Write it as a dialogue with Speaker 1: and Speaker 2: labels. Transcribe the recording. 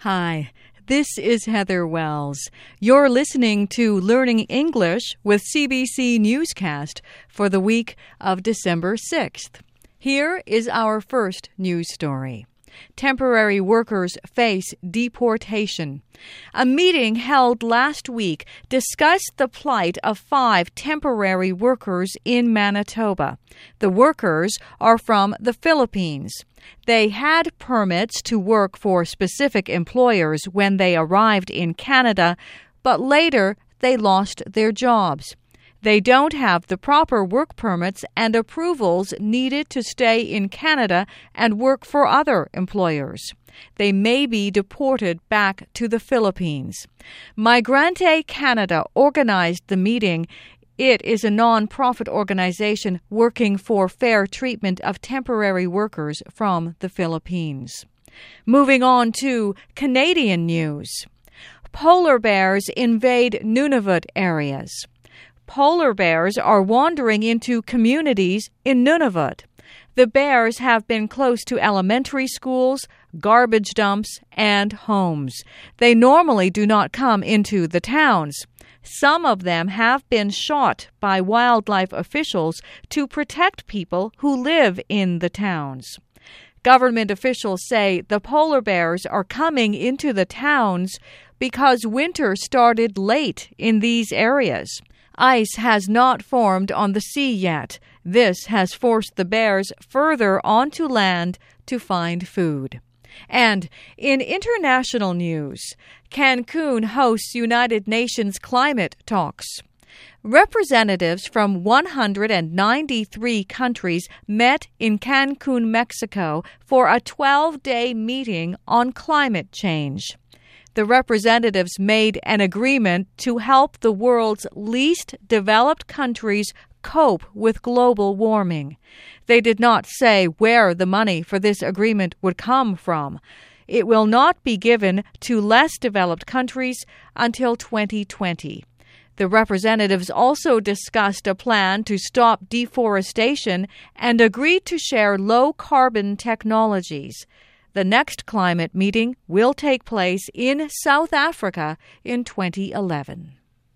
Speaker 1: Hi, this is Heather Wells. You're listening to Learning English with CBC Newscast for the week of December 6th. Here is our first news story temporary workers face deportation. A meeting held last week discussed the plight of five temporary workers in Manitoba. The workers are from the Philippines. They had permits to work for specific employers when they arrived in Canada, but later they lost their jobs. They don't have the proper work permits and approvals needed to stay in Canada and work for other employers. They may be deported back to the Philippines. Migrante Canada organized the meeting. It is a non profit organization working for fair treatment of temporary workers from the Philippines. Moving on to Canadian news. Polar bears invade Nunavut areas polar bears are wandering into communities in Nunavut. The bears have been close to elementary schools, garbage dumps, and homes. They normally do not come into the towns. Some of them have been shot by wildlife officials to protect people who live in the towns. Government officials say the polar bears are coming into the towns because winter started late in these areas. Ice has not formed on the sea yet. This has forced the bears further onto land to find food. And in international news, Cancun hosts United Nations climate talks. Representatives from 193 countries met in Cancun, Mexico for a 12 day meeting on climate change the representatives made an agreement to help the world's least developed countries cope with global warming. They did not say where the money for this agreement would come from. It will not be given to less developed countries until 2020. The representatives also discussed a plan to stop deforestation and agreed to share low carbon technologies. The next climate meeting will take place in South Africa in 2011.